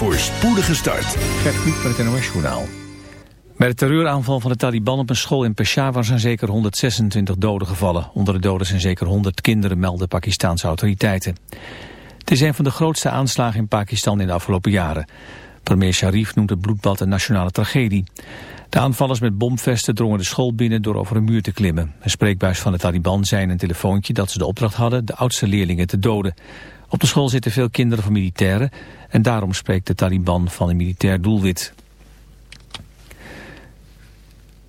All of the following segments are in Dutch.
Voor spoedige start. Gert met het NOS Journaal. Bij de terreuraanval van de Taliban op een school in Peshawar zijn zeker 126 doden gevallen. Onder de doden zijn zeker 100 kinderen, melden Pakistanse autoriteiten. Het is een van de grootste aanslagen in Pakistan in de afgelopen jaren. Premier Sharif noemt het bloedbad een nationale tragedie. De aanvallers met bomvesten drongen de school binnen door over een muur te klimmen. Een spreekbuis van de Taliban zei in een telefoontje dat ze de opdracht hadden de oudste leerlingen te doden. Op de school zitten veel kinderen van militairen en daarom spreekt de Taliban van een militair doelwit.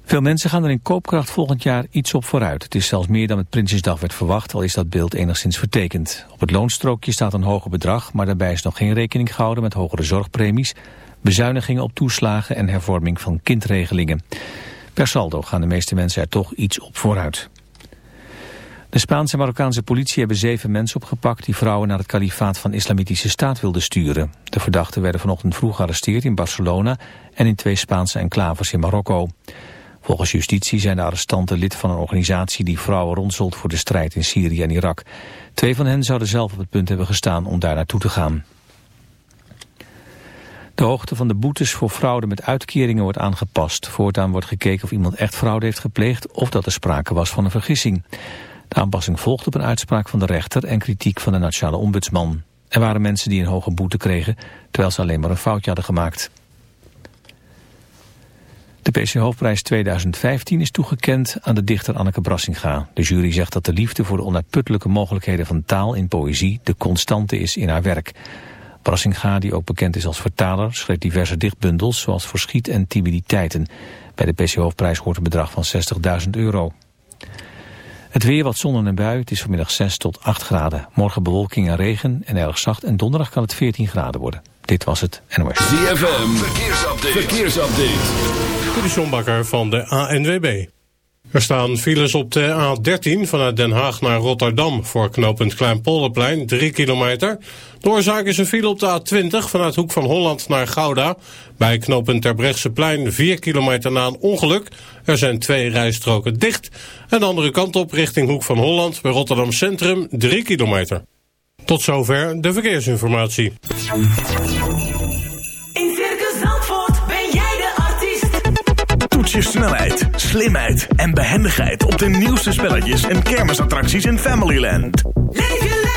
Veel mensen gaan er in koopkracht volgend jaar iets op vooruit. Het is zelfs meer dan met Prinsjesdag werd verwacht, al is dat beeld enigszins vertekend. Op het loonstrookje staat een hoger bedrag, maar daarbij is nog geen rekening gehouden met hogere zorgpremies, bezuinigingen op toeslagen en hervorming van kindregelingen. Per saldo gaan de meeste mensen er toch iets op vooruit. De Spaanse en Marokkaanse politie hebben zeven mensen opgepakt... die vrouwen naar het kalifaat van Islamitische Staat wilden sturen. De verdachten werden vanochtend vroeg gearresteerd in Barcelona... en in twee Spaanse enclaves in Marokko. Volgens justitie zijn de arrestanten lid van een organisatie... die vrouwen rondzult voor de strijd in Syrië en Irak. Twee van hen zouden zelf op het punt hebben gestaan om daar naartoe te gaan. De hoogte van de boetes voor fraude met uitkeringen wordt aangepast. Voortaan wordt gekeken of iemand echt fraude heeft gepleegd... of dat er sprake was van een vergissing. De aanpassing volgt op een uitspraak van de rechter en kritiek van de nationale ombudsman. Er waren mensen die een hoge boete kregen, terwijl ze alleen maar een foutje hadden gemaakt. De PC Hoofdprijs 2015 is toegekend aan de dichter Anneke Brassinga. De jury zegt dat de liefde voor de onuitputtelijke mogelijkheden van taal in poëzie de constante is in haar werk. Brassinga, die ook bekend is als vertaler, schreef diverse dichtbundels zoals Verschiet en Timiditeiten. Bij de PC Hoofdprijs hoort een bedrag van 60.000 euro. Het weer wat zon en een bui. Het is vanmiddag 6 tot 8 graden. Morgen bewolking en regen en erg zacht. En donderdag kan het 14 graden worden. Dit was het NOS. ZFM, verkeersupdate. verkeersupdate. De Sjombakker van de ANWB. Er staan files op de A13 vanuit Den Haag naar Rotterdam... voor knooppunt Kleinpolderplein, 3 kilometer. De oorzaak is een file op de A20 vanuit Hoek van Holland naar Gouda. Bij knooppunt Terbrechtseplein, 4 kilometer na een ongeluk. Er zijn twee rijstroken dicht. En de andere kant op richting Hoek van Holland... bij Rotterdam Centrum, 3 kilometer. Tot zover de verkeersinformatie. je snelheid, slimheid en behendigheid op de nieuwste spelletjes en kermisattracties in Familyland. Leef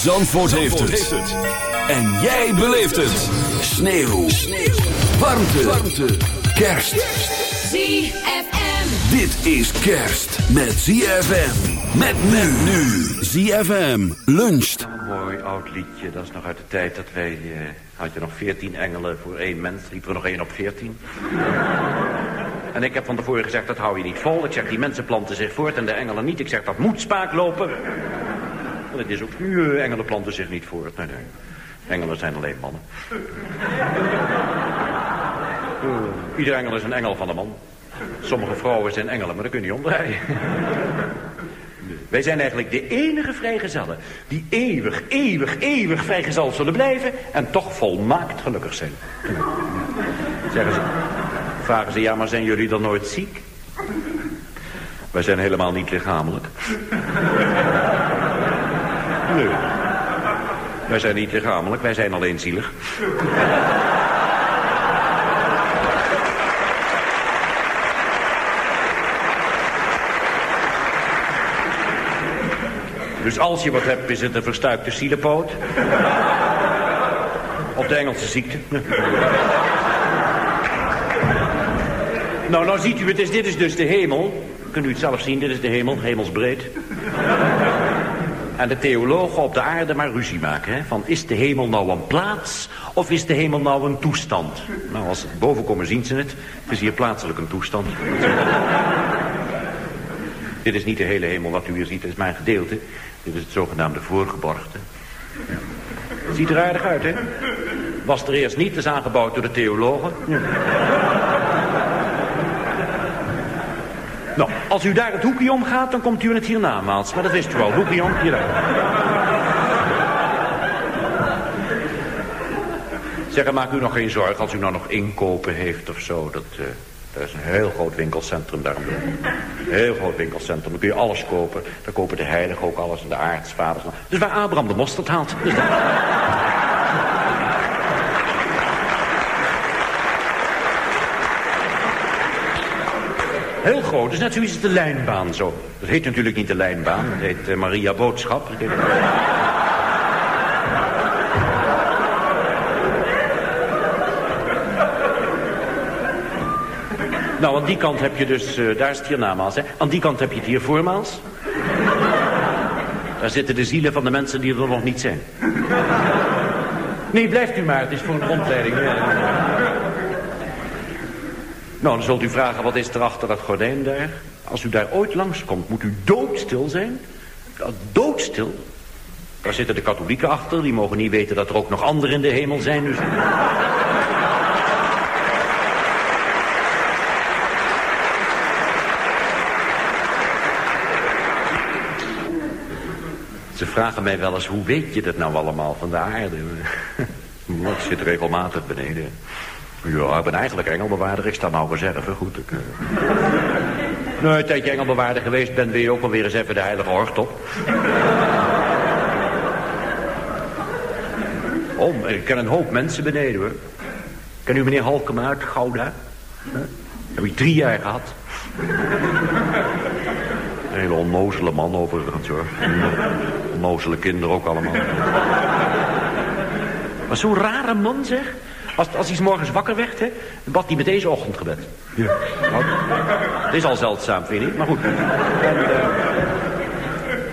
Zandvoort, heeft, het. En jij beleeft het. Sneeuw. Sneeuw. Warmte. Warmte. Kerst. ZFM. Dit is kerst met ZFM. Met men nu. ZFM luncht. Een mooi oud liedje, dat is nog uit de tijd dat wij... eh, had je nog veertien engelen voor één mens, liepen we nog één op veertien. en ik heb van tevoren gezegd, dat hou je niet vol. Ik zeg, die mensen planten zich voort en de engelen niet. Ik zeg, dat moet spaak lopen. Het is ook nu, eh, engelen planten zich niet voort. Nee, nee. Engelen zijn alleen mannen. Eh, ieder engel is een engel van de man. Sommige vrouwen zijn engelen, maar dat kun je niet omdraaien. Wij zijn eigenlijk de enige vrijgezellen die eeuwig, eeuwig, eeuwig vrijgezel zullen blijven en toch volmaakt gelukkig zijn. Zeggen ze, vragen ze, ja, maar zijn jullie dan nooit ziek? Wij zijn helemaal niet lichamelijk. Nee. Wij zijn niet lichamelijk, wij zijn alleen zielig. Dus als je wat hebt, is het een verstuikte zielepoot. Of de Engelse ziekte. Nou, nou ziet u, het is, dit is dus de hemel. Kunt u het zelf zien, dit is de hemel, hemelsbreed. En de theologen op de aarde maar ruzie maken. Hè? Van is de hemel nou een plaats of is de hemel nou een toestand? Nou, als ze boven komen zien ze het. Het is hier plaatselijk een toestand. Dit is niet de hele hemel wat u hier ziet, dit is mijn gedeelte. Dit is het zogenaamde voorgeborgte. Het ziet er aardig uit, hè? Was er eerst niet, is aangebouwd door de theologen. Nou, als u daar het hoekje om gaat, dan komt u in het hiernamaals. Maar dat wist u al, hoekje om, hier. Zeg, maak u nog geen zorgen als u nou nog inkopen heeft of zo. Dat, eh dat is een heel groot winkelcentrum daar. Een heel groot winkelcentrum. Dan kun je alles kopen. Daar kopen de heiligen ook alles en de aartsvaders. Dus waar Abraham de mosterd haalt. Dus dat... Heel groot, dus net zoiets als de lijnbaan zo. Dat heet natuurlijk niet de lijnbaan, dat heet eh, Maria Boodschap. Nou, aan die kant heb je dus, eh, daar is het hiernamaals, hè. Aan die kant heb je het hier voormaals. Daar zitten de zielen van de mensen die er nog niet zijn. Nee, blijft u maar, het is voor een rondleiding. Ja. Nou, dan zult u vragen, wat is er achter dat gordijn daar? Als u daar ooit langskomt, moet u doodstil zijn. Doodstil. Daar zitten de katholieken achter, die mogen niet weten dat er ook nog anderen in de hemel zijn. Dus... Ze vragen mij wel eens, hoe weet je dat nou allemaal van de aarde? ik zit regelmatig beneden. Ja, ik ben eigenlijk engelbewaarder. Ik sta nou reserve, goed. Ik, eh. Nou, een tijdje engelbewaarder geweest ben, wil je ook alweer eens even de heilige hort op. Oh, ik ken een hoop mensen beneden, hoor. Ken u meneer Halkema uit Gouda? Huh? Heb ik drie jaar gehad. Een hele onnozele man overigens, hoor. Onnozele kinderen ook allemaal. Maar zo'n rare man, zeg. Als, als hij 's morgens wakker werd, hè, bad hij met deze ochtendgebed. Ja. Nou, het is al zeldzaam, vind niet? Maar goed. En, eh,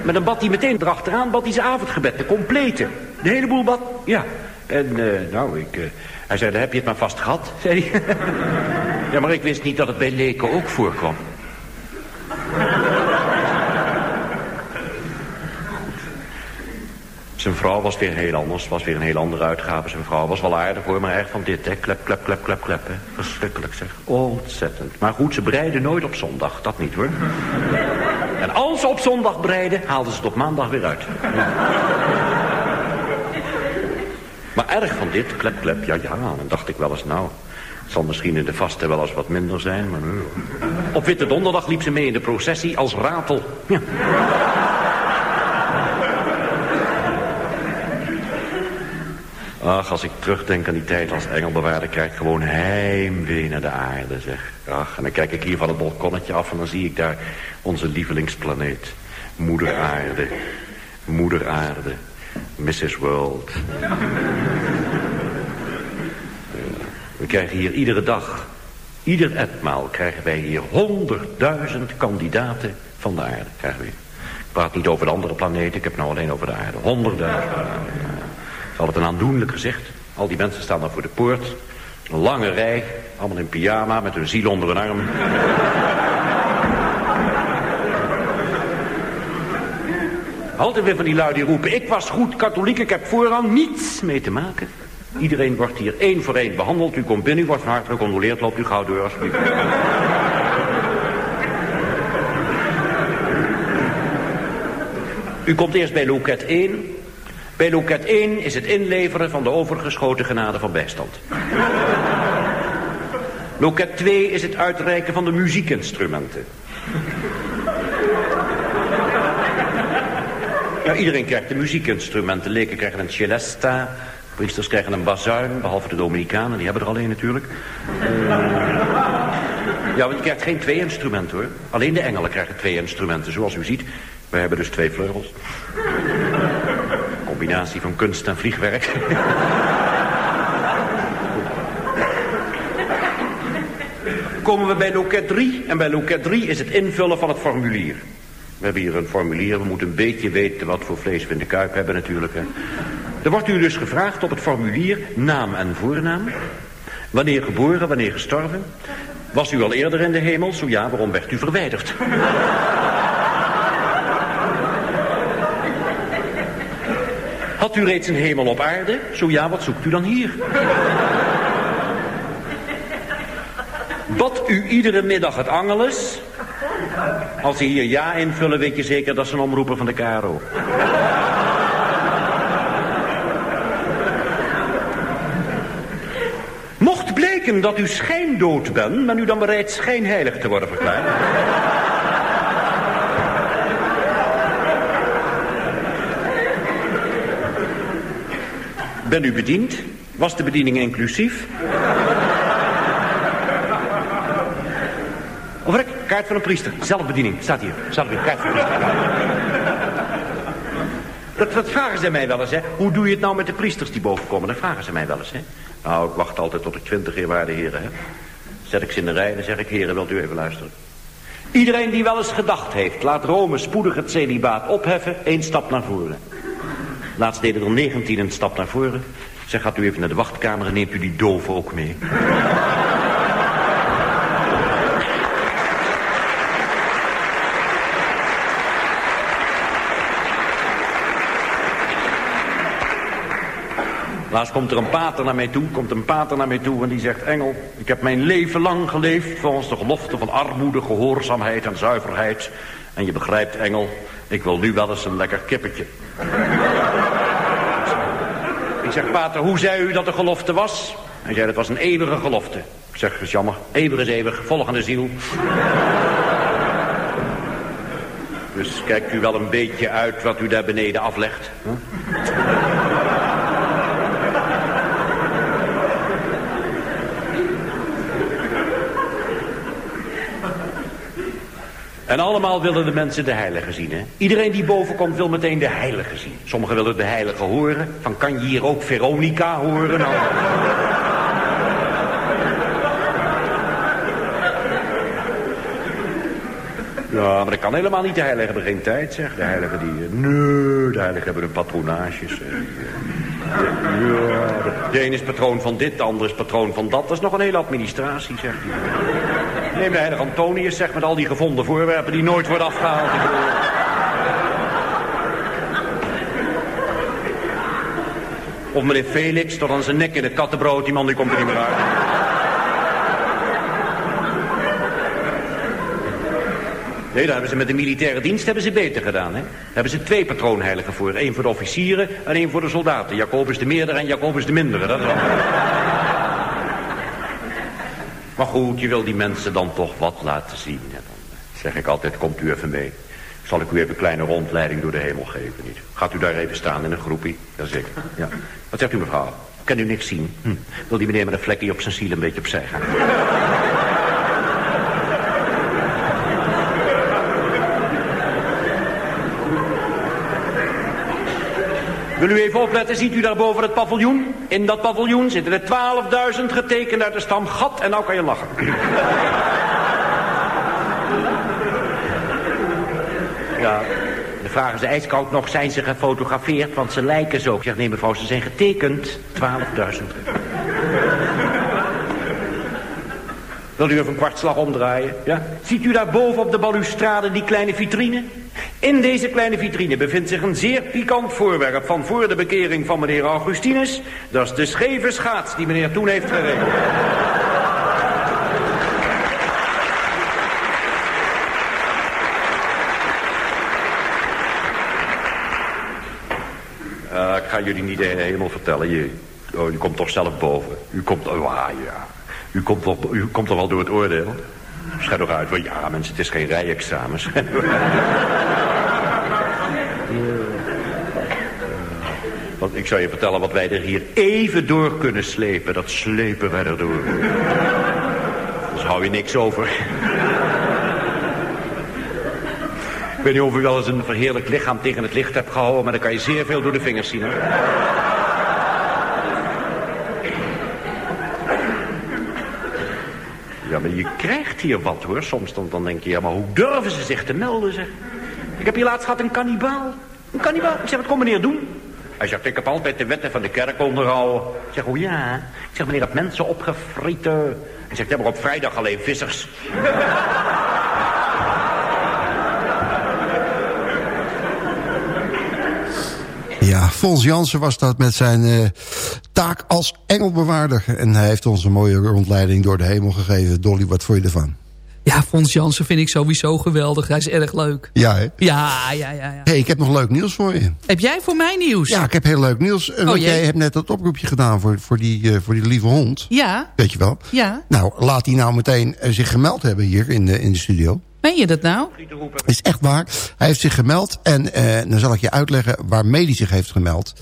maar dan bad hij meteen erachteraan, bad hij zijn avondgebed, de complete. De hele boel bad, ja. En, eh, nou, ik... eh, hij zei, dan heb je het maar vast gehad, zei hij. ja, maar ik wist niet dat het bij leken ook voorkwam. Zijn vrouw was weer heel anders, was weer een heel andere uitgave. Zijn vrouw was wel aardig hoor, maar erg van dit, hè. Klep, klep, klep, klep, klep, hè. Verschrikkelijk zeg. Ontzettend. Maar goed, ze breiden nooit op zondag, dat niet hoor. En als ze op zondag breiden, haalden ze het op maandag weer uit. Maar erg van dit, klep, klep, ja, ja. Dan dacht ik wel eens, nou... Het zal misschien in de vaste wel eens wat minder zijn, maar... nee. Op Witte Donderdag liep ze mee in de processie als ratel. Ja. Ach, als ik terugdenk aan die tijd als engelbewaarder... krijg ik gewoon heimwee naar de aarde, zeg. Ach, en dan kijk ik hier van het balkonnetje af... en dan zie ik daar onze lievelingsplaneet. Moeder aarde. Moeder aarde. Mrs. World. We krijgen hier iedere dag... ieder etmaal krijgen wij hier honderdduizend kandidaten van de aarde. Krijgen we. Ik praat niet over de andere planeten, ik heb nou alleen over de aarde. Honderdduizend. Altijd een aandoenlijk gezicht. Al die mensen staan daar voor de poort. Een lange rij, allemaal in pyjama, met hun ziel onder hun arm. Altijd weer van die lui die roepen... ik was goed katholiek, ik heb voorrang niets mee te maken. Iedereen wordt hier één voor één behandeld. U komt binnen, u wordt van harte gecondoleerd. Loopt u gauw door, alsjeblieft. U komt eerst bij loket 1. Bij loket 1 is het inleveren van de overgeschoten genade van bijstand. Loket 2 is het uitreiken van de muziekinstrumenten. Ja, iedereen krijgt. De leken krijgen een celesta. Priesters krijgen een bazuin, behalve de Dominicanen. Die hebben er alleen natuurlijk. Ja, want je krijgt geen twee instrumenten hoor. Alleen de engelen krijgen twee instrumenten. Zoals u ziet, wij hebben dus twee vleugels. Van kunst en vliegwerk. Komen we bij loket 3. En bij loket 3 is het invullen van het formulier. We hebben hier een formulier. We moeten een beetje weten wat voor vlees we in de kuip hebben natuurlijk. Er wordt u dus gevraagd op het formulier naam en voornaam. Wanneer geboren, wanneer gestorven. Was u al eerder in de hemel? Zo ja, waarom werd u verwijderd? Had u reeds een hemel op aarde? Zo ja, wat zoekt u dan hier? Bad u iedere middag het angeles? Als ze hier ja invullen, weet je zeker dat ze een omroeper van de KRO. Mocht blijken dat u schijndood bent, ben u dan bereid schijnheilig te worden verklaard? Ben u bediend? Was de bediening inclusief? Of ik, kaart van een priester. Zelfbediening, staat hier. Zelfbediening, kaart van een priester. Dat, dat vragen ze mij wel eens, hè. Hoe doe je het nou met de priesters die boven komen? Dat vragen ze mij wel eens, hè. Nou, ik wacht altijd tot ik twintig eerwaarde heren heb. Zet ik ze in de rij en zeg ik, heren, wilt u even luisteren? Iedereen die wel eens gedacht heeft, laat Rome spoedig het celibaat opheffen, één stap naar voren. Laatst deden er 19 een stap naar voren. Zeg, gaat u even naar de wachtkamer en neemt u die doof ook mee. Laatst komt er een pater naar mij toe, komt een pater naar mij toe en die zegt... Engel, ik heb mijn leven lang geleefd volgens de gelofte van armoede, gehoorzaamheid en zuiverheid. En je begrijpt, Engel, ik wil nu wel eens een lekker kippetje. Zeg, pater, hoe zei u dat de gelofte was? Hij zei, dat was een eeuwige gelofte. Ik zeg, dat is jammer, eeuwig is eeuwig, volgende ziel. dus kijkt u wel een beetje uit wat u daar beneden aflegt. Huh? En allemaal willen de mensen de heilige zien, hè? Iedereen die boven komt wil meteen de heilige zien. Sommigen willen de heilige horen. Van, kan je hier ook Veronica horen? Nou... Ja, maar dat kan helemaal niet. De heiligen hebben geen tijd, zeg. De heiligen die... Nee, de heiligen hebben hun patronages. de- Ja, de, een is patroon van dit, de ander is patroon van dat. Dat is nog een hele administratie, zegt hij. Neem de heilige Antonius, zeg, met al die gevonden voorwerpen die nooit worden afgehaald. Of meneer Felix, tot aan zijn nek in het kattenbrood, die man die komt er niet meer uit. Nee, daar hebben ze met de militaire dienst hebben ze beter gedaan. Hè? Daar hebben ze twee patroonheiligen voor. Eén voor de officieren en één voor de soldaten. Jacobus de meerdere en Jacobus de mindere. Dat wel. Maar goed, je wil die mensen dan toch wat laten zien. En dan zeg ik altijd, komt u even mee. Zal ik u even een kleine rondleiding door de hemel geven, niet? Gaat u daar even staan in een groepie? Jazeker, ja. Wat zegt u mevrouw? Kan u niks zien? Hm. Wil die meneer met een vlekje op zijn ziel een beetje opzij gaan? Wil u even opletten, ziet u daar boven het paviljoen? In dat paviljoen zitten er 12.000 getekend uit de stam Gat en nou kan je lachen. Ja, dan vragen ze ijskoud nog, zijn ze gefotografeerd? Want ze lijken zo. Ik zeg, nee mevrouw, ze zijn getekend. 12.000. Wil u even een kwartslag omdraaien? Ja? Ziet u daar boven op de balustrade die kleine vitrine? In deze kleine vitrine bevindt zich een zeer pikant voorwerp van voor de bekering van meneer Augustinus. Dat is de scheve schaats die meneer toen heeft gereden. Eh, ik ga jullie niet helemaal vertellen. Je, oh, u komt toch zelf boven. U komt, oh, ja. u komt, wel, u komt toch wel door het oordeel? Schijt toch uit. Ja, mensen, het is geen rijexamen. Want ik zou je vertellen wat wij er hier even door kunnen slepen. Dat slepen wij erdoor. Dus hou je niks over. Ik weet niet of u wel eens een verheerlijk lichaam tegen het licht hebt gehouden... maar dan kan je zeer veel door de vingers zien, hoor. Ja, maar je krijgt hier wat, hoor. Soms dan, dan denk je, ja, maar hoe durven ze zich te melden, zeg. Ik heb hier laatst gehad een kannibaal. Een kannibaal. Ik zeg, wat kon meneer doen? Hij zegt, ik heb altijd de wetten van de kerk onderhouden. Ik zeg, oh ja. Ik zeg, meneer, heb mensen opgefrieten. Hij zegt, maar op vrijdag alleen vissers. Ja, Fons Jansen was dat met zijn eh, taak als engelbewaarder. En hij heeft ons een mooie rondleiding door de hemel gegeven. Dolly, wat vond je ervan? Ja, Fons Jansen vind ik sowieso geweldig. Hij is erg leuk. Ja, hè? Ja, ja, ja. ja. hey, ik heb nog leuk nieuws voor je. Heb jij voor mij nieuws? Ja, ik heb heel leuk nieuws. Eh, want jee. jij hebt net dat oproepje gedaan voor, voor, die, eh, voor die lieve hond. Ja, Weet je wel? ja. Nou, laat hij nou meteen eh, zich gemeld hebben hier in de, in de studio. Meen je dat nou? is echt waar. Hij heeft zich gemeld en eh, dan zal ik je uitleggen waarmee hij zich heeft gemeld.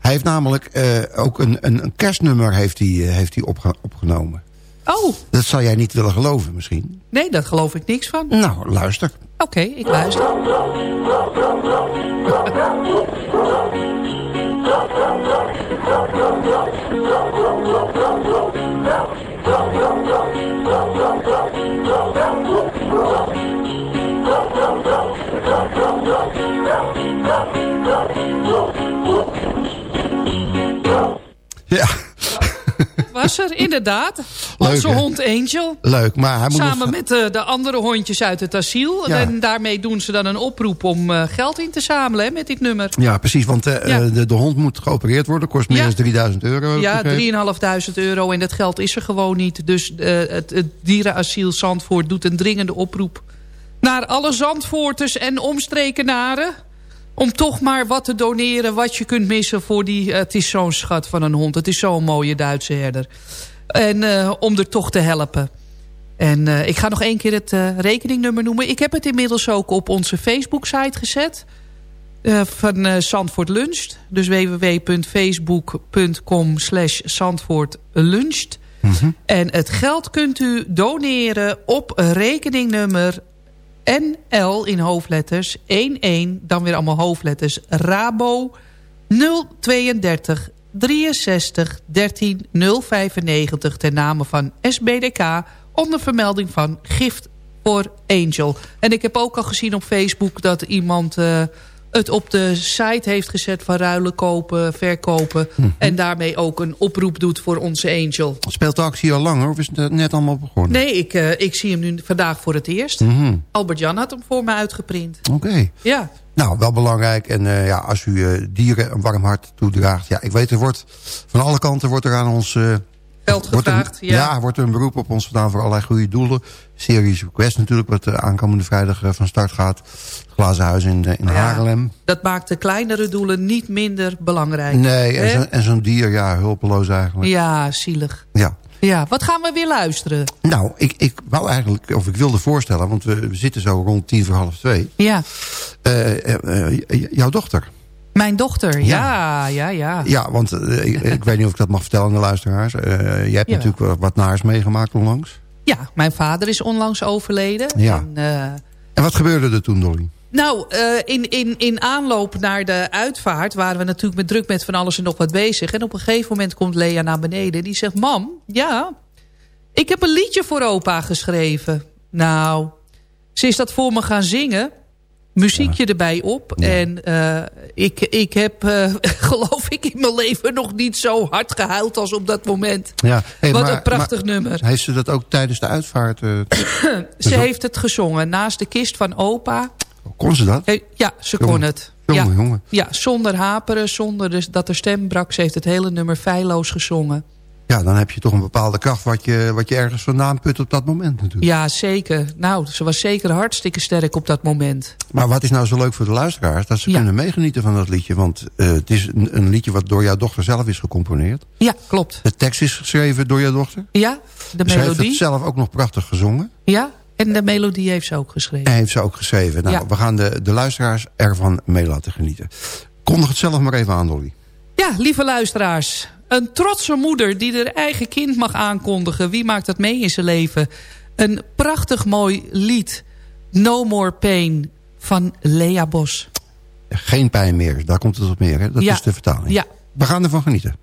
Hij heeft namelijk eh, ook een, een, een kerstnummer heeft hij, heeft hij opge- opgenomen. Oh, Dat zou jij niet willen geloven misschien. nee, daar geloof ik niks van. Oké, Nou, luister. ik luister. Ja, Was er, inderdaad. Leuk, Onze hond Angel. leuk. Maar hij moet Samen nog... met eh, de andere hondjes uit het asiel. Ja. En daarmee doen ze dan een oproep om eh, geld in te zamelen hè, met dit nummer. Ja, precies, want eh, Ja. de, de hond moet geopereerd worden. Kost meer dan 3000 euro. Ja, begrepen. 3.500 euro en dat geld is er gewoon niet. Dus het, het dierenasiel Zandvoort doet een dringende oproep... naar alle Zandvoorters en omstrekenaren... om toch maar wat te doneren wat je kunt missen voor die... eh, het is zo'n schat van een hond. Het is zo'n mooie Duitse herder. En eh, om er toch te helpen. En eh, ik ga nog één keer het rekeningnummer noemen. Ik heb het inmiddels ook op onze Facebook-site gezet. van Zandvoort Luncht. Dus www.facebook.com slash Zandvoort Luncht. En het geld kunt u doneren op rekeningnummer NL in hoofdletters 11, dan weer allemaal hoofdletters, Rabo 032 63 13 095 ten name van SBDK onder vermelding van Gift voor Angel. En ik heb ook al gezien op Facebook dat iemand eh, het op de site heeft gezet van ruilen kopen, verkopen. En daarmee ook een oproep doet voor onze Angel. Speelt de actie al langer of is het net allemaal begonnen? Nee, ik, eh, ik zie hem nu vandaag voor het eerst. Mhm. Albert-Jan had hem voor me uitgeprint. Oké. Ja, Nou, wel belangrijk. En eh, ja, als u eh, dieren een warm hart toedraagt. Ja, ik weet, er wordt van alle kanten wordt er aan ons... geld wordt er, gevraagd. ja. ja. wordt er een beroep op ons gedaan voor allerlei goede doelen. Series Request natuurlijk, wat eh, aankomende vrijdag eh, van start gaat. Glazen Huis in, eh, in Ja. Haarlem. Dat maakt de kleinere doelen niet minder belangrijk. Nee, en zo- zo'n dier, ja, hulpeloos eigenlijk. Ja, zielig. Ja. Ja, wat gaan we weer luisteren? Nou, ik, ik wou eigenlijk, of ik wilde voorstellen, want we, we zitten zo rond tien voor half twee. Ja, jouw dochter. Mijn dochter. Ja, ja, ja. Ja, want eh, ik, ik weet niet of ik dat mag vertellen aan de luisteraars. Eh, je hebt Ja. natuurlijk wat naars meegemaakt onlangs. Ja, mijn vader is onlangs overleden. Ja. En, eh, En wat gebeurde er toen, Dolly? Nou, in, in, in aanloop naar de uitvaart waren we natuurlijk met druk met van alles en nog wat bezig. En op een gegeven moment komt Lea naar beneden. Die zegt, mam, ja, ik heb een liedje voor opa geschreven. Nou, ze is dat voor me gaan zingen. Muziekje erbij op. En eh, ik, ik heb, eh, geloof ik, in mijn leven nog niet zo hard gehuild als op dat moment. Ja, hey, Wat maar- een prachtig maar nummer. Heeft ze dat ook tijdens de uitvaart? eh, Ze heeft het gezongen naast de kist van opa. kon ze dat? Ja, ze kon het. jongen, ja. jongen. Ja, zonder haperen, zonder dus dat er stem brak. Ze heeft het hele nummer feilloos gezongen. Ja, dan heb je toch een bepaalde kracht wat je, wat je ergens vandaan put op dat moment natuurlijk. Ja, zeker. Nou, ze was zeker hartstikke sterk op dat moment. Maar wat is nou zo leuk voor de luisteraars? Dat ze Ja. kunnen meegenieten van dat liedje. Want eh, het is een, een liedje wat door jouw dochter zelf is gecomponeerd. Ja, klopt. De tekst is geschreven door jouw dochter. Ja, de Ze heeft het melodie. zelf ook nog prachtig gezongen. Ja, en de melodie heeft ze ook geschreven. En heeft ze ook geschreven. Nou, Ja. we gaan de, de luisteraars ervan mee laten genieten. Kondig het zelf maar even aan, Dolly. Ja, lieve luisteraars. Een trotse moeder die haar eigen kind mag aankondigen. Wie maakt dat mee in zijn leven? Een prachtig mooi lied. No More Pain van Lea Bos. Geen pijn meer, daar komt het op meer. Hè? Dat Ja. is de vertaling. Ja. We gaan ervan genieten.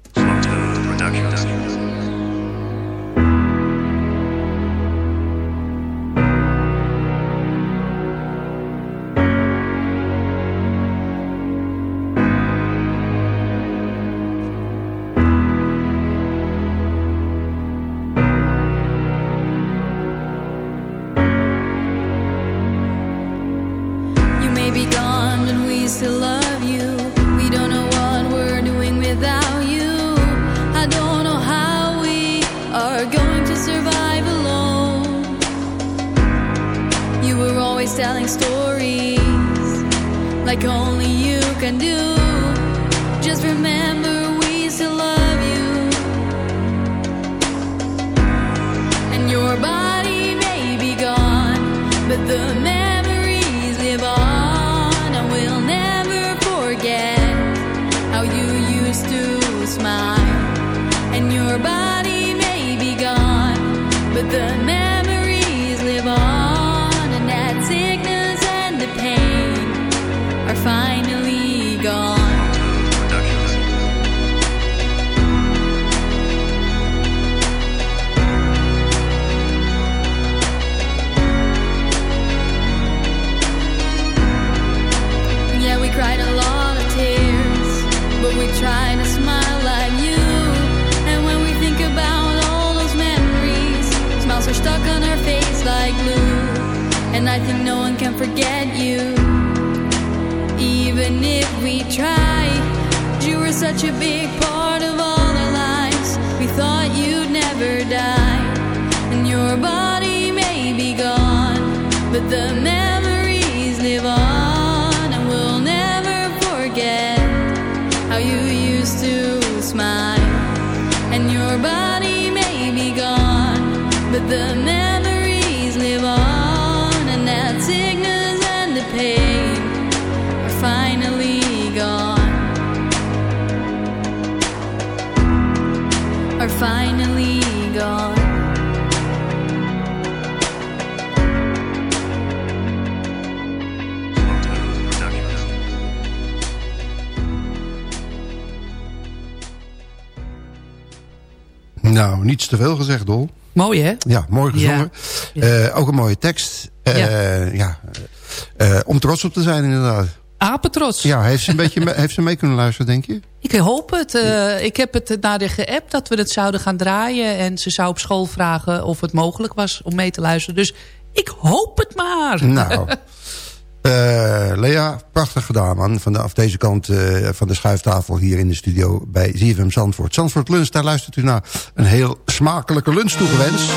Telling stories like only you can do. Just remember, we still love you. And your body may be gone, but the memories live on. And we'll never forget how you used to smile. And your body may be gone, but the I think no one can forget you, even if we try. You were such a big part of all our lives. We thought you'd never die, and your body may be gone, but the memories live on, and we'll never forget how you used to smile. And your body may be gone, but the finally gone. Nou, niets te veel gezegd, Dol. Mooi, hè? Ja, mooi gezongen. Eh, ook een mooie tekst. Eh, ja. Eh, om trots op te zijn, inderdaad. Apetrots. Ja, heeft ze, een beetje me- heeft ze mee kunnen luisteren, denk je? Ik hoop het. eh, ik heb het naar de geappt dat we het zouden gaan draaien. En ze zou op school vragen of het mogelijk was om mee te luisteren. Dus ik hoop het maar. Nou, eh, Lea, prachtig gedaan, man. Vanaf deze kant eh, van de schuiftafel hier in de studio bij ZFM Zandvoort. Zandvoort Lunch, daar luistert u naar een heel smakelijke lunch toegewenst.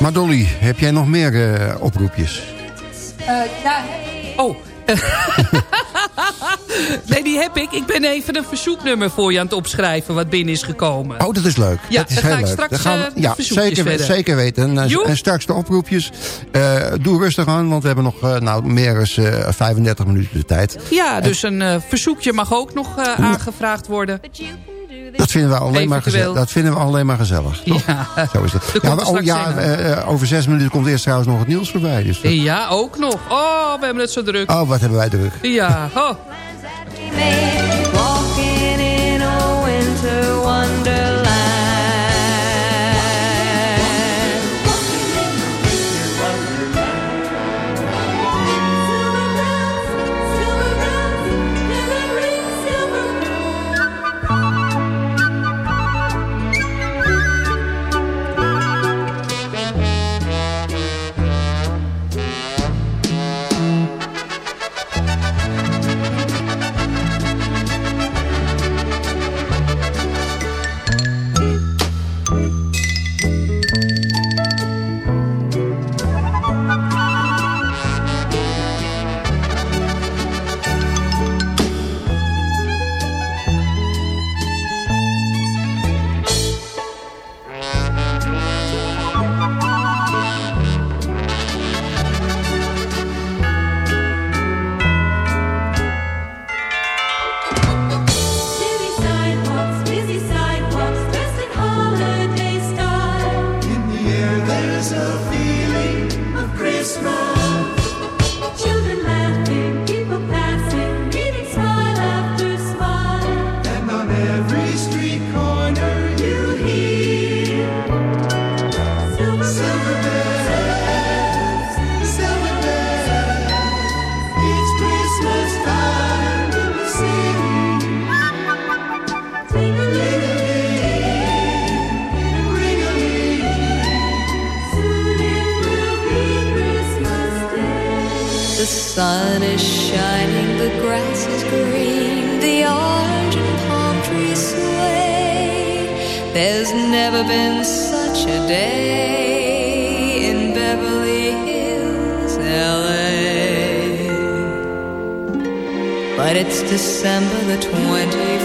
Maar Dolly, heb jij nog meer eh, oproepjes? ja. Oh. nee, die heb ik. Ik ben even een verzoeknummer voor je aan het opschrijven... wat binnen is gekomen. Oh, dat is leuk. Ja, dat is dan heel ga ik leuk. straks, Dan gaan we- eh, ja, zeker, verder. zeker weten. En, straks de oproepjes. Eh, doe rustig aan, want we hebben nog eh, nou, meer dan eh, 35 minuten de tijd. Ja, dus een verzoekje mag ook nog eh, aangevraagd worden. Dat vinden we alleen, maar gezellig, dat vinden we alleen maar gezellig. toch? Ja, Zo is dat. Ja, maar- oh, ja een, eh, eh, over zes minuten komt eerst trouwens nog het nieuws voorbij. Dus dat- ja ook nog. Oh, we hebben het zo druk. Oh, wat hebben wij druk. Ja, oh. Never been such a day in Beverly Hills, LA. But it's December the 24th,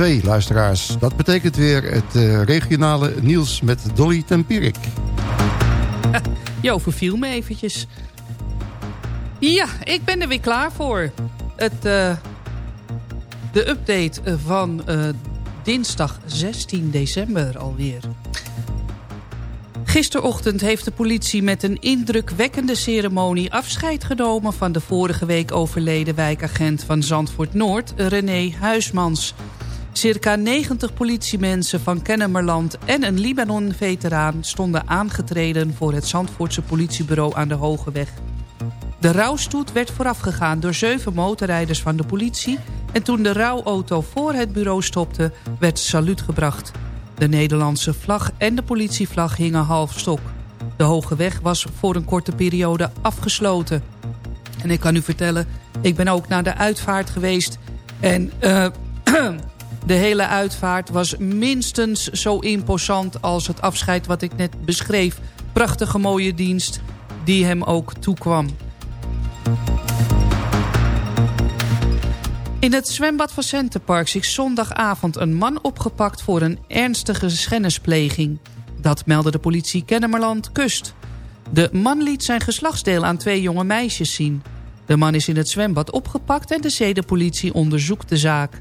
luisteraars. Dat betekent weer het eh, regionale nieuws met Dolly Tempierik. Jo, verviel me eventjes. Ja, ik ben er weer klaar voor. Het, eh, de update eh, van dinsdag 16 december alweer. Gisterochtend heeft de politie met een indrukwekkende ceremonie afscheid genomen van de vorige week overleden wijkagent van Zandvoort Noord, René Huismans. Circa 90 politiemensen van Kennemerland en een Libanon-veteraan stonden aangetreden voor het Zandvoortse politiebureau aan de Hogeweg. De rouwstoet werd voorafgegaan door zeven motorrijders van de politie... en toen de rouwauto voor het bureau stopte, werd saluut gebracht. De Nederlandse vlag en de politievlag hingen half stok. De Hoge Weg was voor een korte periode afgesloten. En ik kan u vertellen, ik ben ook naar de uitvaart geweest... en eh, de hele uitvaart was minstens zo imposant als het afscheid wat ik net beschreef. Prachtige mooie dienst die hem ook toekwam. In het zwembad van Centerparks is zondagavond een man opgepakt voor een ernstige schennispleging. Dat meldde de politie Kennemerland Kust. De man liet zijn geslachtsdeel aan twee jonge meisjes zien. De man is in het zwembad opgepakt en de zedenpolitie onderzoekt de zaak.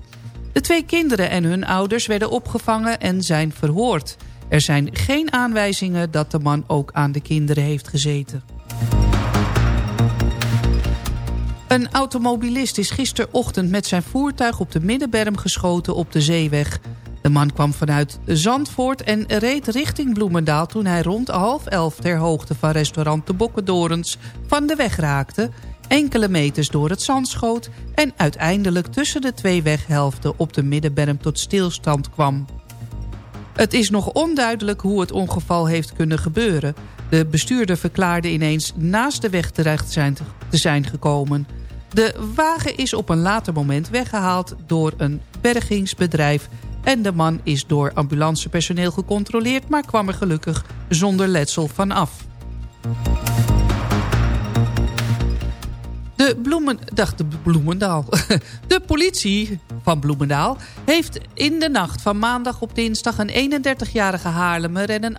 De twee kinderen en hun ouders werden opgevangen en zijn verhoord. Er zijn geen aanwijzingen dat de man ook aan de kinderen heeft gezeten. Een automobilist is gisterochtend met zijn voertuig op de middenberm geschoten op de zeeweg. De man kwam vanuit Zandvoort en reed richting Bloemendaal... toen hij rond half elf ter hoogte van restaurant De Bokkendorens van de weg raakte... enkele meters door het zand schoot... en uiteindelijk tussen de twee weghelften op de middenberm tot stilstand kwam. Het is nog onduidelijk hoe het ongeval heeft kunnen gebeuren. De bestuurder verklaarde ineens naast de weg terecht te zijn gekomen. De wagen is op een later moment weggehaald door een bergingsbedrijf... en de man is door ambulancepersoneel gecontroleerd... maar kwam er gelukkig zonder letsel van af. De Bloemen... De Bloemendaal. De politie van Bloemendaal heeft in de nacht van maandag op dinsdag... een 31-jarige Haarlemmer en een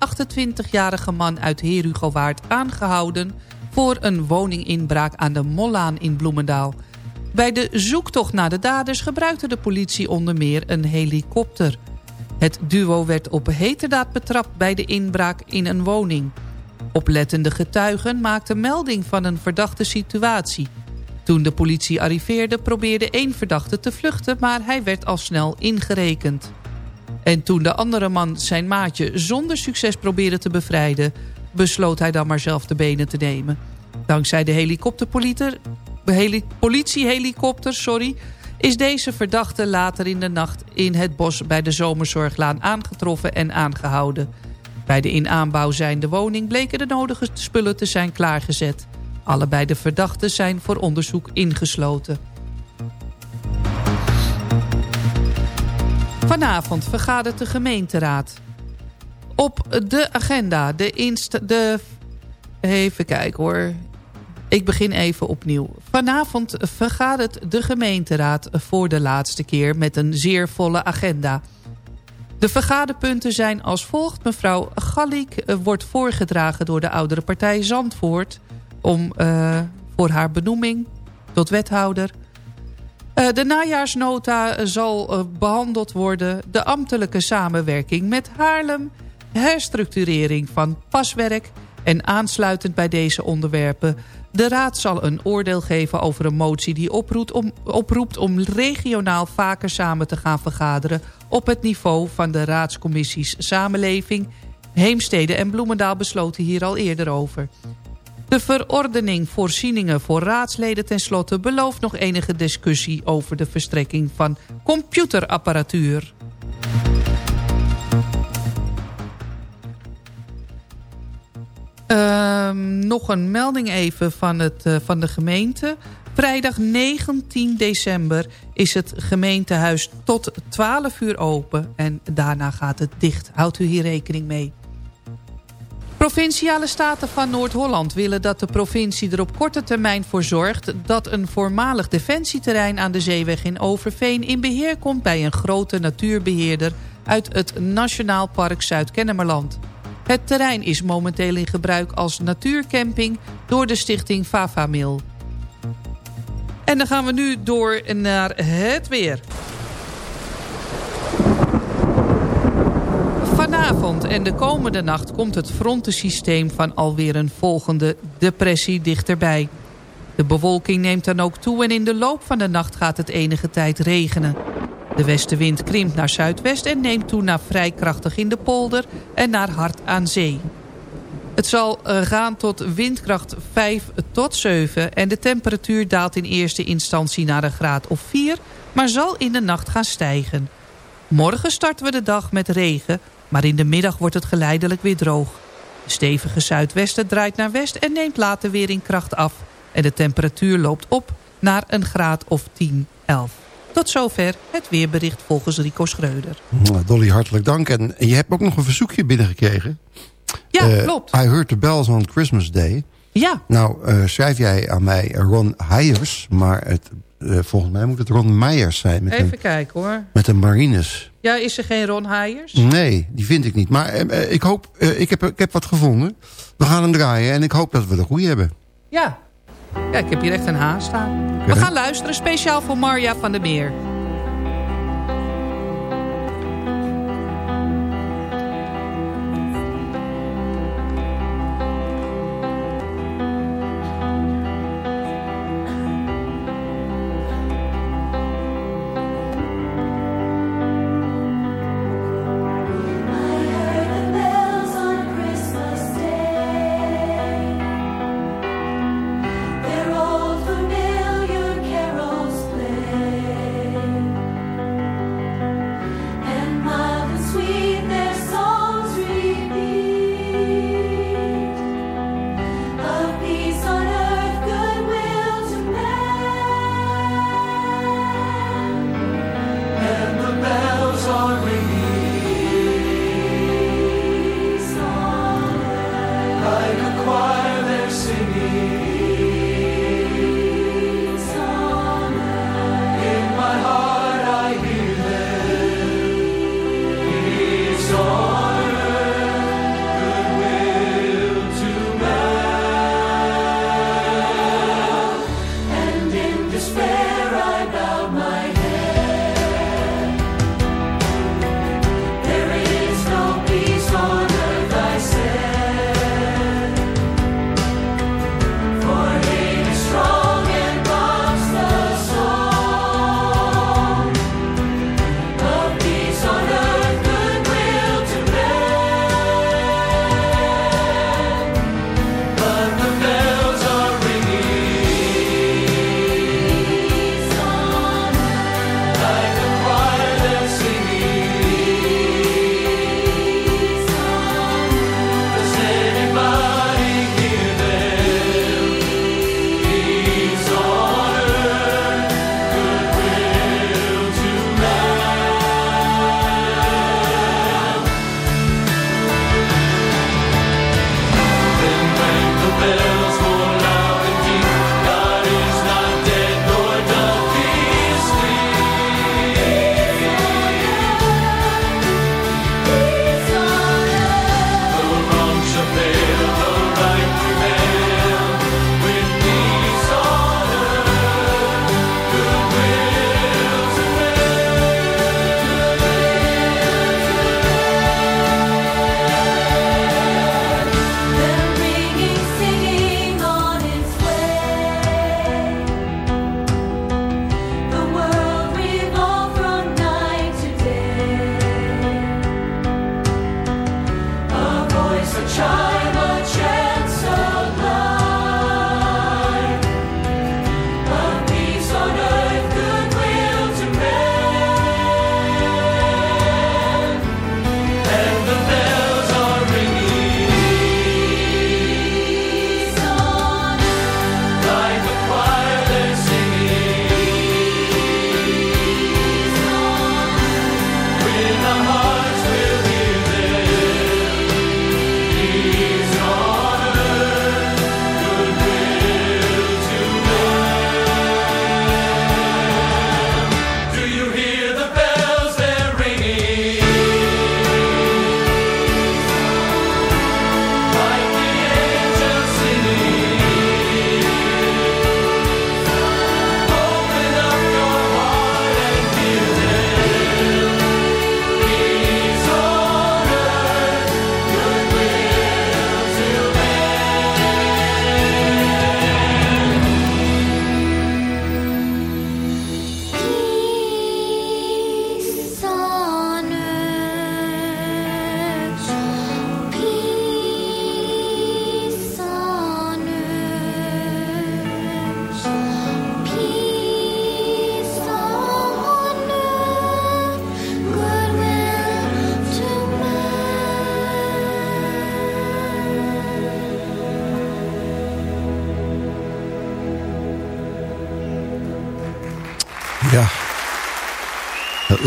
28-jarige man uit Herugowaard aangehouden... voor een woninginbraak aan de Mollaan in Bloemendaal. Bij de zoektocht naar de daders gebruikte de politie onder meer een helikopter. Het duo werd op heterdaad betrapt bij de inbraak in een woning. Oplettende getuigen maakten melding van een verdachte situatie... Toen de politie arriveerde probeerde één verdachte te vluchten... maar hij werd al snel ingerekend. En toen de andere man zijn maatje zonder succes probeerde te bevrijden... besloot hij dan maar zelf de benen te nemen. Dankzij de politiehelikopter sorry, is deze verdachte later in de nacht in het bos bij de Zomerzorglaan aangetroffen en aangehouden. Bij de in aanbouw zijnde woning bleken de nodige spullen te zijn klaargezet. Allebei de verdachten zijn voor onderzoek ingesloten. Vanavond vergadert de gemeenteraad. Op de agenda, de, de... Even kijken hoor. Ik begin even opnieuw. Vanavond vergadert de gemeenteraad voor de laatste keer met een zeer volle agenda. De vergaderpunten zijn als volgt. Mevrouw Galliek eh, wordt voorgedragen door de oudere partij Zandvoort om, uh, voor haar benoeming tot wethouder. Uh, de najaarsnota zal uh, behandeld worden. De ambtelijke samenwerking met Haarlem. Herstructurering van paswerk. En aansluitend bij deze onderwerpen. De raad zal een oordeel geven over een motie die oproept om, oproept om regionaal vaker samen te gaan vergaderen. Op het niveau van de raadscommissies Samenleving. Heemstede en Bloemendaal besloten hier al eerder over. De verordening voorzieningen voor raadsleden tenslotte belooft nog enige discussie over de verstrekking van computerapparatuur. Uh, nog een melding even van, het, uh, van de gemeente. Vrijdag 19 december is het gemeentehuis tot 12 uur open. En daarna gaat het dicht. Houdt u hier rekening mee. Provinciale staten van Noord-Holland willen dat de provincie er op korte termijn voor zorgt... dat een voormalig defensieterrein aan de zeeweg in Overveen... in beheer komt bij een grote natuurbeheerder uit het Nationaal Park Zuid-Kennemerland. Het terrein is momenteel in gebruik als natuurcamping door de stichting Favamil. En dan gaan we nu door naar het weer. Vanavond en de komende nacht komt het frontensysteem van alweer een volgende depressie dichterbij. De bewolking neemt dan ook toe en in de loop van de nacht gaat het enige tijd regenen. De westenwind krimpt naar zuidwest en neemt toe naar vrij krachtig in de polder en naar hard aan zee. Het zal eh, gaan tot windkracht 5 tot 7 en de temperatuur daalt in eerste instantie naar een graad of 4, maar zal in de nacht gaan stijgen. Morgen starten we de dag met regen, maar in de middag wordt het geleidelijk weer droog. De stevige zuidwesten draait naar west en neemt later weer in kracht af. En de temperatuur loopt op naar een graad of 10, 11. Tot zover het weerbericht volgens Rico Schreuder. Nou, Dolly, hartelijk dank. En je hebt ook nog een verzoekje binnengekregen. Ja, Uh, klopt. I heard the bells on Christmas Day. Ja, Nou, eh, schrijf jij aan mij Ron Heijers, maar het, eh, volgens mij moet het Ron Meijers zijn. Met, even een, kijken hoor. met een marines. Ja, is er geen Ron Haaiers? Nee, die vind ik niet. Maar eh, eh, ik hoop, eh, ik, heb, ik heb wat gevonden. We gaan hem draaien en ik hoop dat we de goede hebben. Ja. Ja, ik heb hier echt een haas staan. We gaan luisteren speciaal voor Marja van der Meer.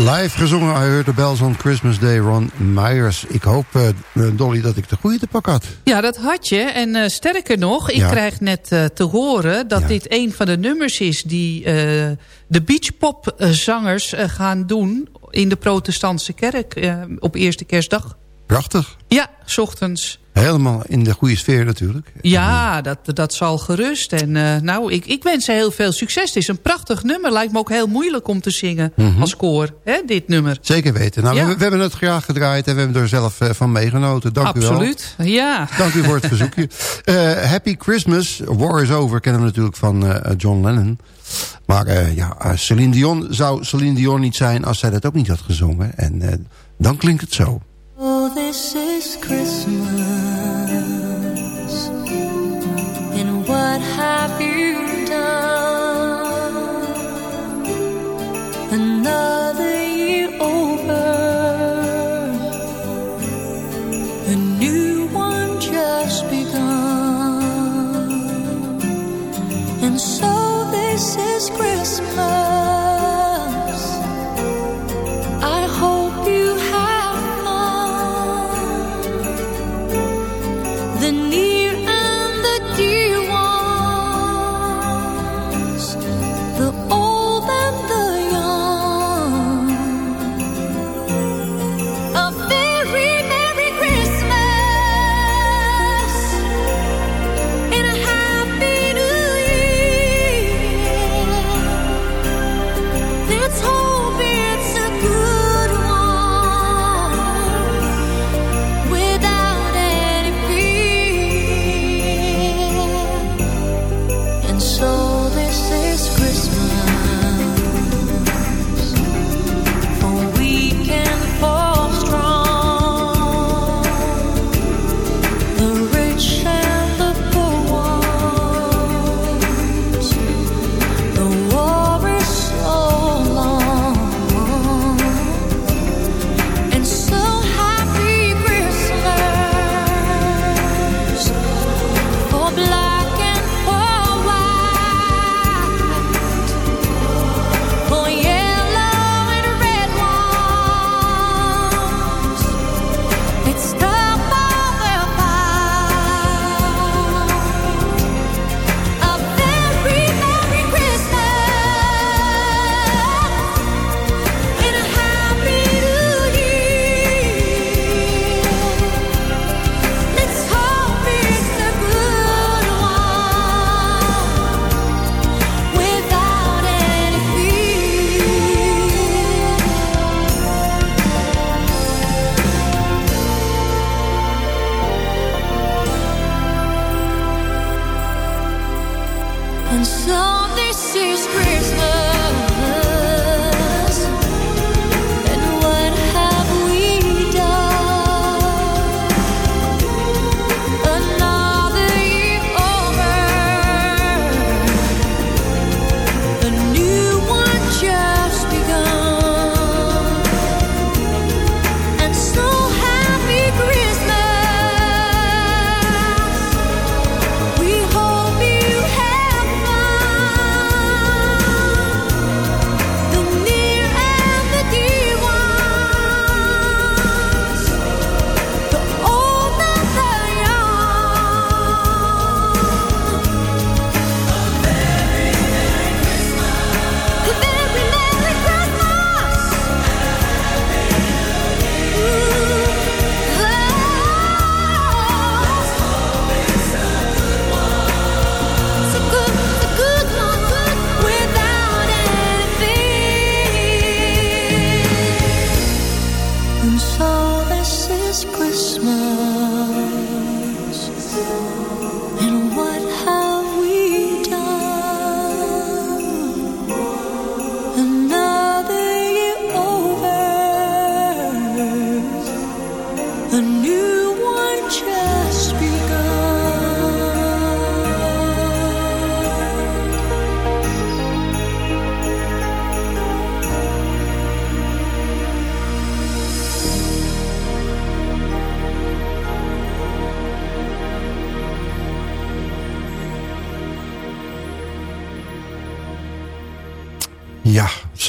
Live gezongen, I Heard the Bells on Christmas Day, Ron Myers. Ik hoop, uh, Dolly, dat ik de goede te pak had. Ja, dat had je. En uh, sterker nog, ik Ja. krijg net uh, te horen... dat Ja. dit een van de nummers is die de beachpopzangers gaan doen... in de protestantse kerk op eerste kerstdag. Prachtig. Ja, s ochtends. Helemaal in de goede sfeer natuurlijk. Ja, dat, dat zal gerust. En uh, nou, ik, ik wens ze heel veel succes. Het is een prachtig nummer. Lijkt me ook heel moeilijk om te zingen Mhm. als koor, hè, dit nummer. Zeker weten. Nou, Ja. we, we hebben het graag gedraaid en we hebben er zelf uh, van meegenoten. Dank u wel. Absoluut, ja. Dank u voor het verzoekje. Uh, Happy Christmas, War is Over, kennen we natuurlijk van John Lennon. Maar ja, Celine Dion zou Celine Dion niet zijn als zij dat ook niet had gezongen. En dan klinkt het zo. Oh, this is Christmas. And what have you done? Another year over. A new one just begun. And so this is Christmas. The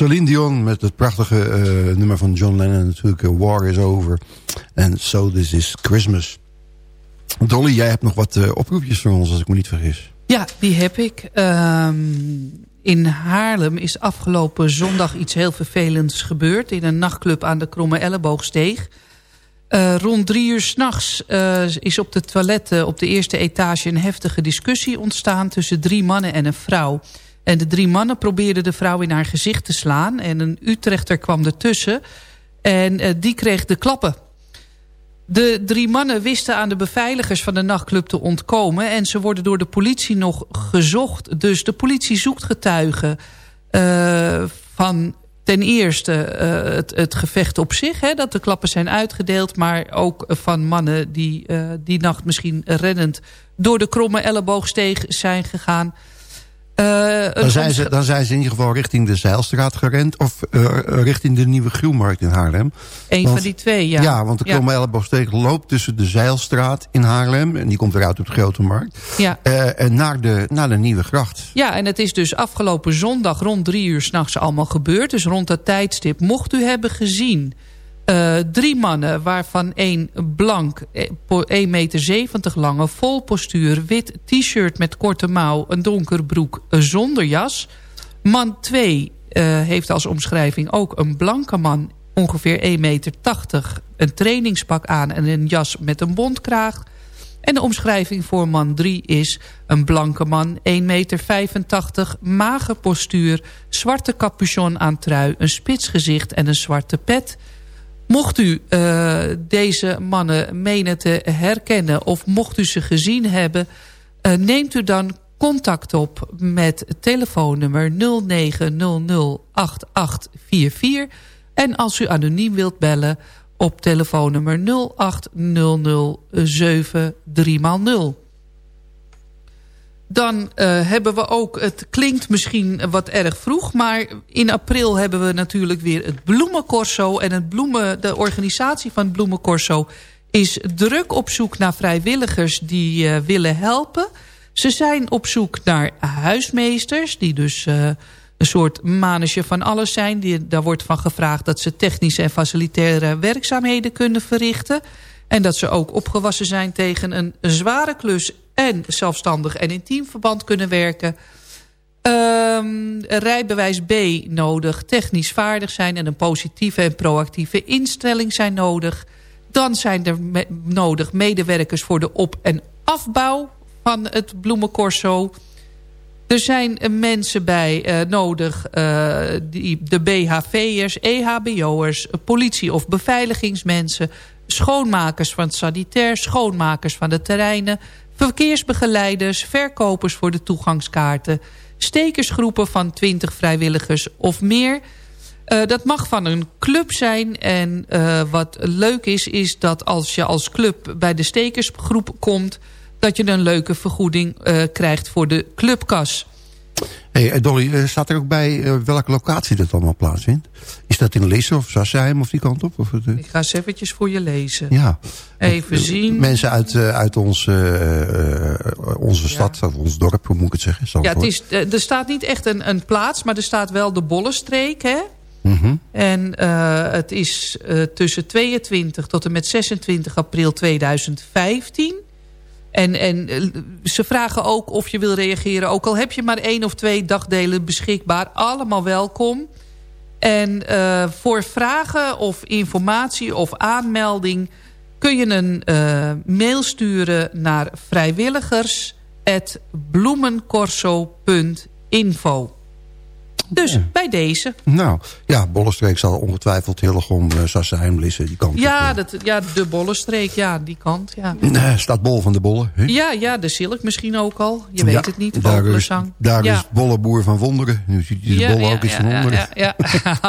Celine Dion met het prachtige eh, nummer van John Lennon natuurlijk. eh, War is over. En So This is Christmas. Dolly, jij hebt nog wat eh, oproepjes voor ons, als ik me niet vergis. Ja, die heb ik. Ehm, in Haarlem is afgelopen zondag iets heel vervelends gebeurd... in een nachtclub aan de Kromme Elleboogsteeg. Rond drie uur s'nachts uh, is op de toiletten op de eerste etage... een heftige discussie ontstaan tussen drie mannen en een vrouw. En de drie mannen probeerden de vrouw in haar gezicht te slaan... en een Utrechter kwam ertussen en uh, die kreeg de klappen. De drie mannen wisten aan de beveiligers van de nachtclub te ontkomen... en ze worden door de politie nog gezocht. Dus de politie zoekt getuigen uh, van ten eerste uh, het, het gevecht op zich... Hè, dat de klappen zijn uitgedeeld... maar ook van mannen die die nacht misschien reddend... door de kromme elleboogsteeg zijn gegaan... Uh, dan, zijn ze, dan zijn ze in ieder geval richting de Zeilstraat gerend... of uh, richting de Nieuwe Groenmarkt in Haarlem. Eén want, van die twee, ja. Ja, want de ja. Loopt tussen de Zeilstraat in Haarlem... en die komt eruit op de Grote Markt... Ja. Uh, en naar de, naar de Nieuwe Gracht. Ja, en het is dus afgelopen zondag rond drie uur s'nachts allemaal gebeurd. Dus rond dat tijdstip mocht u hebben gezien... Uh, drie mannen, waarvan één blank, 1,70 meter lange, vol postuur, wit t-shirt met korte mouw, een donker broek zonder jas. Man 2 uh, heeft als omschrijving ook een blanke man, ongeveer 1,80 meter, een trainingspak aan en een jas met een bondkraag. En de omschrijving voor man 3 is een blanke man, 1,85 meter, mager postuur, zwarte capuchon aan trui, een spits gezicht en een zwarte pet... Mocht u uh, deze mannen menen te herkennen of mocht u ze gezien hebben... Uh, neemt u dan contact op met telefoonnummer 09008844. En als u anoniem wilt bellen op telefoonnummer 08007300. Dan uh, hebben we ook, het klinkt misschien wat erg vroeg... maar in april hebben we natuurlijk weer het Bloemencorso. En het bloemen, de organisatie van het Bloemencorso is druk op zoek naar vrijwilligers die uh, willen helpen. Ze zijn op zoek naar huismeesters... die dus uh, een soort manege van alles zijn. Die, daar wordt van gevraagd dat ze technische en facilitaire werkzaamheden kunnen verrichten... En dat ze ook opgewassen zijn tegen een zware klus en zelfstandig en in teamverband kunnen werken. Um, rijbewijs B nodig, technisch vaardig zijn... en een positieve en proactieve instelling zijn nodig. Dan zijn er nodig medewerkers voor de op- en afbouw van het bloemencorso. Er zijn mensen bij uh, nodig, uh, die, de BHV'ers, EHBO'ers... politie- of beveiligingsmensen, schoonmakers van het sanitair... schoonmakers van de terreinen verkeersbegeleiders, verkopers voor de toegangskaarten... stekersgroepen van 20 vrijwilligers of meer. Uh, dat mag van een club zijn. En uh, wat leuk is, is dat als je als club bij de stekersgroep komt... dat je een leuke vergoeding uh, krijgt voor de clubkas. Hey, Dolly, staat er ook bij uh, welke locatie dit allemaal plaatsvindt? Is dat in Lisse of Sassheim of die kant op? Of het. Ik ga eens eventjes voor je lezen. Ja. Even zien. Mensen uit, uit ons, onze stad, of ons dorp, hoe moet ik het zeggen? Ja, het is, er staat niet echt een, een plaats, maar er staat wel de Bollenstreek, hè? Mm -hmm. En het is tussen 22 tot en met 26 april 2015... En, en ze vragen ook of je wil reageren. Ook al heb je maar één of twee dagdelen beschikbaar. Allemaal welkom. En uh, voor vragen of informatie of aanmelding... kun je een uh, mail sturen naar vrijwilligers.bloemencorso.info. Dus ja. bij deze. Nou, ja, Bollenstreek zal ongetwijfeld Hillegom, uh, Sassheim, Lisse, die kant. Ja, dat, ja, de Bollenstreek, ja, die kant, ja. Nee, staat Bol van de Bollen. He? Ja, ja, de Silk misschien ook al. Je weet ja, het niet, daar is, daar ja. is Bolleboer van Wonderen. Nu ziet hij de Bolle ook iets van Wonderen. Ja, ja.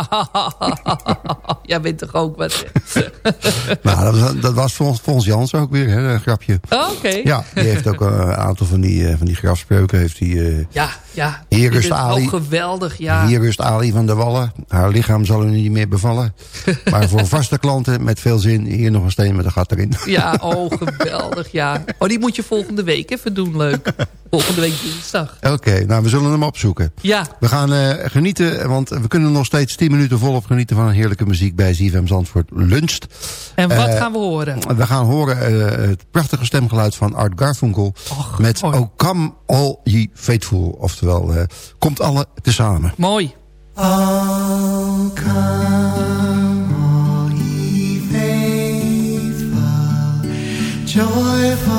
Jij bent toch ook wat... nou, dat was, dat was Fons, Fons Jans ook weer, hè, een grapje. Oh, Oké. Okay. Ja, die heeft ook een aantal van die, van die grafspreuken. Heeft die, uh, ja, ja. Hier rust Ali. Ook geweldig, ja. Hier rust Ali van der Wallen. Haar lichaam zal u niet meer bevallen. maar voor vaste klanten met veel zin, hier nog een steen met een gat erin. ja, oh geweldig, ja. Oh, die moet je volgende week even doen, leuk. Volgende week dinsdag. Oké, nou we zullen hem opzoeken. Ja, We gaan eh, genieten, want we kunnen nog steeds 10 minuten volop genieten van een heerlijke muziek bij ZFM Zandvoort Luncht. en wat Eh, gaan we horen? We gaan horen eh, het prachtige stemgeluid van Art Garfunkel Och, met mooi. O Come All Ye Faithful. Oftewel, eh, komt alle tezamen. Mooi. Oh, come, all ye faithful, joyful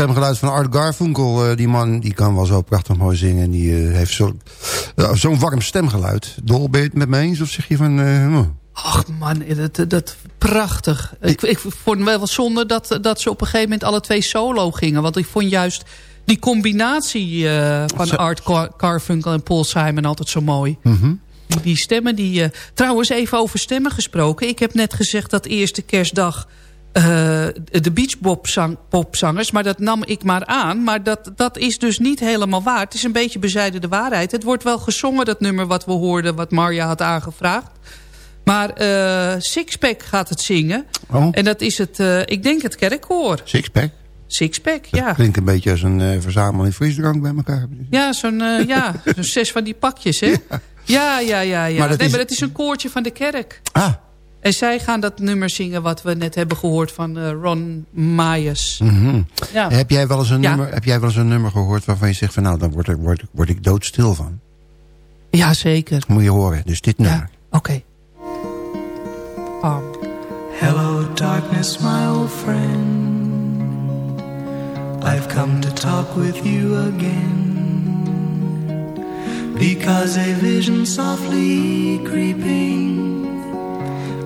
stemgeluid van Art Garfunkel. Eh, die man die kan wel zo prachtig mooi zingen. Die eh, heeft zo- ja, zo'n warm stemgeluid. Dol, ben je het met me eens? Of zeg je van... eh, oh. Ach man, dat, dat prachtig. Ik, ik vond wel zonde dat, dat ze op een gegeven moment alle twee solo gingen. Want ik vond juist die combinatie eh, van Art Carfunkel en Paul Simon altijd zo mooi. Mhm. Die, die stemmen die... eh, trouwens, even over stemmen gesproken. Ik heb net gezegd dat eerste kerstdag... eh, de beachpopzangers, maar dat nam ik maar aan. Maar dat, dat is dus niet helemaal waar. Het is een beetje bezijden de waarheid. Het wordt wel gezongen, dat nummer wat we hoorden... wat Marja had aangevraagd. Maar eh Sixpack gaat het zingen. Oh, En dat is het, eh, ik denk het kerkkoor. sixpack. Sixpack, ja. Klinkt een beetje als een verzameling frisdrank bij elkaar. Ja, zo'n ja, zes van die pakjes, hè? Ja, ja, ja. ja. Maar dat nee, is- maar het is een koortje van de kerk. Ah, En zij gaan dat nummer zingen wat we net hebben gehoord van eh, Ron Myers. mhm. Ja. heb, jij wel eens een Ja. nummer, heb jij wel eens een nummer gehoord waarvan je zegt van nou, dan word ik, word, ik- word ik doodstil van. ja, zeker. Moet je horen. Dus dit nummer. Ja, oké. Um, Hello, darkness, my old friend. I've come to talk with you again. Because a vision softly creeping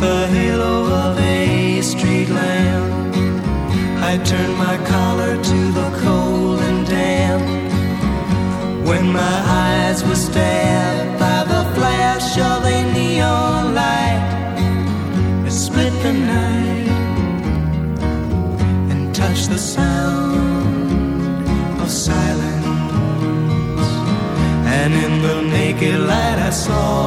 the halo of a street lamp. I turned my collar to the cold and damp. When my eyes were stabbed by the flash of a neon light, it split the night and touched the sound of silence. And in the naked light, I saw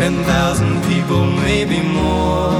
ten thousand people, maybe more.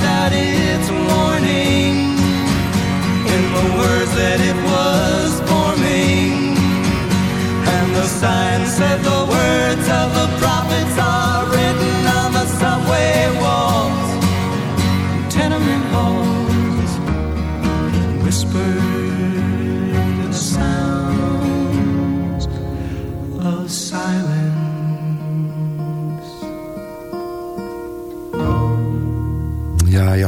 sign out its warning in the words that it was forming. And the sign said the words of the prophets are written on the subway walls, tenement halls, whispered sounds of silence.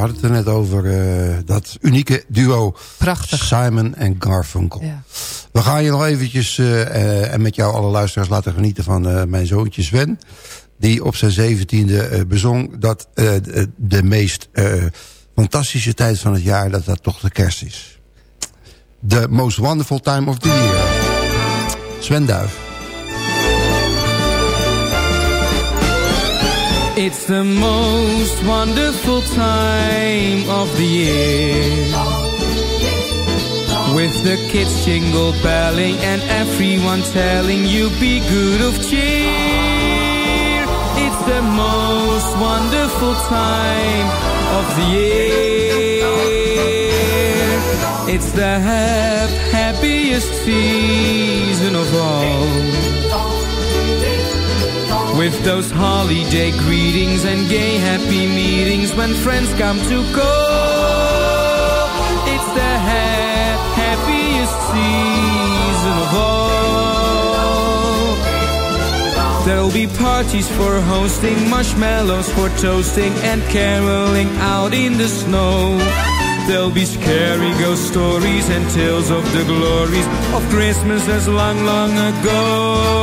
Had het er net over eh, dat unieke duo Prachtig. Simon en Garfunkel. Ja. We gaan je nog eventjes eh, eh, en met jou alle luisteraars laten genieten van mijn zoontje Sven. Die op zijn zeventiende bezong dat de, de meest fantastische tijd van het jaar... dat dat toch de kerst is. The most wonderful time of the year. Sven Duif. It's the most wonderful time of the year. With the kids jingle belling and everyone telling you be good of cheer. It's the most wonderful time of the year. It's the hap happiest season of all. With those holiday greetings and gay happy meetings when friends come to go. It's the ha happiest season of all. There'll be parties for hosting, marshmallows for toasting, and caroling out in the snow. There'll be scary ghost stories and tales of the glories of Christmas as long, long ago.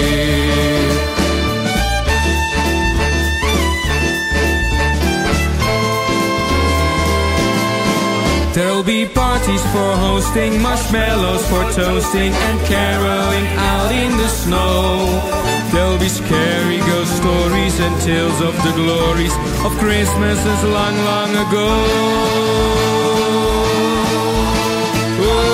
For hosting, marshmallows for toasting, and caroling out in the snow. There'll be scary ghost stories and tales of the glories of Christmases long, long ago. Oh,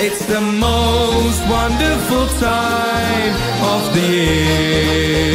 it's the most wonderful time of the year.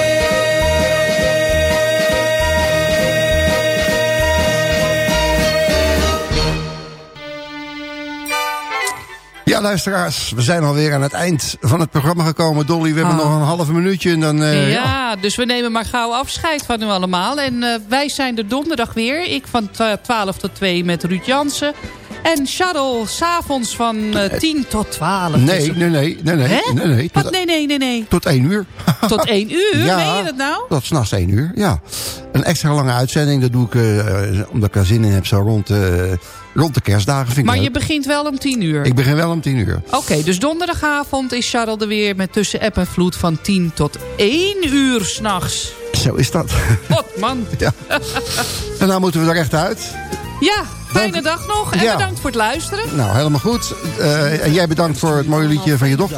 Ja, luisteraars, we zijn alweer aan het eind van het programma gekomen. Dolly, we hebben Ah. nog een half minuutje en dan... eh, ja, dus we nemen maar gauw afscheid van u allemaal. En eh, wij zijn er donderdag weer. Ik van twa- 12 tot 2 met Ruud Jansen. En Charles s'avonds van eh 10 tot 12. Nee, Dus- nee, nee, nee, nee, Hè? nee, nee, Wat? tot, Nee, nee, nee, nee. tot één uur. Tot 1 uur? Ja. Meen je dat nou? Tot s'nachts één uur, ja. Een extra lange uitzending, dat doe ik eh, omdat ik er zin in heb, zo rond, eh, rond de kerstdagen. Vind ik Maar leuk. je begint wel om 10 uur. Ik begin wel om tien uur. Oké, dus donderdagavond is Charles er weer met tussen app en vloed van 10 tot 1 uur s'nachts. Zo is dat. God, man. ja. En nou moeten we er echt uit. Ja, fijne dag nog en Ja. bedankt voor het luisteren. Nou, helemaal goed. Eh, en jij bedankt voor het mooie liedje van je dochter.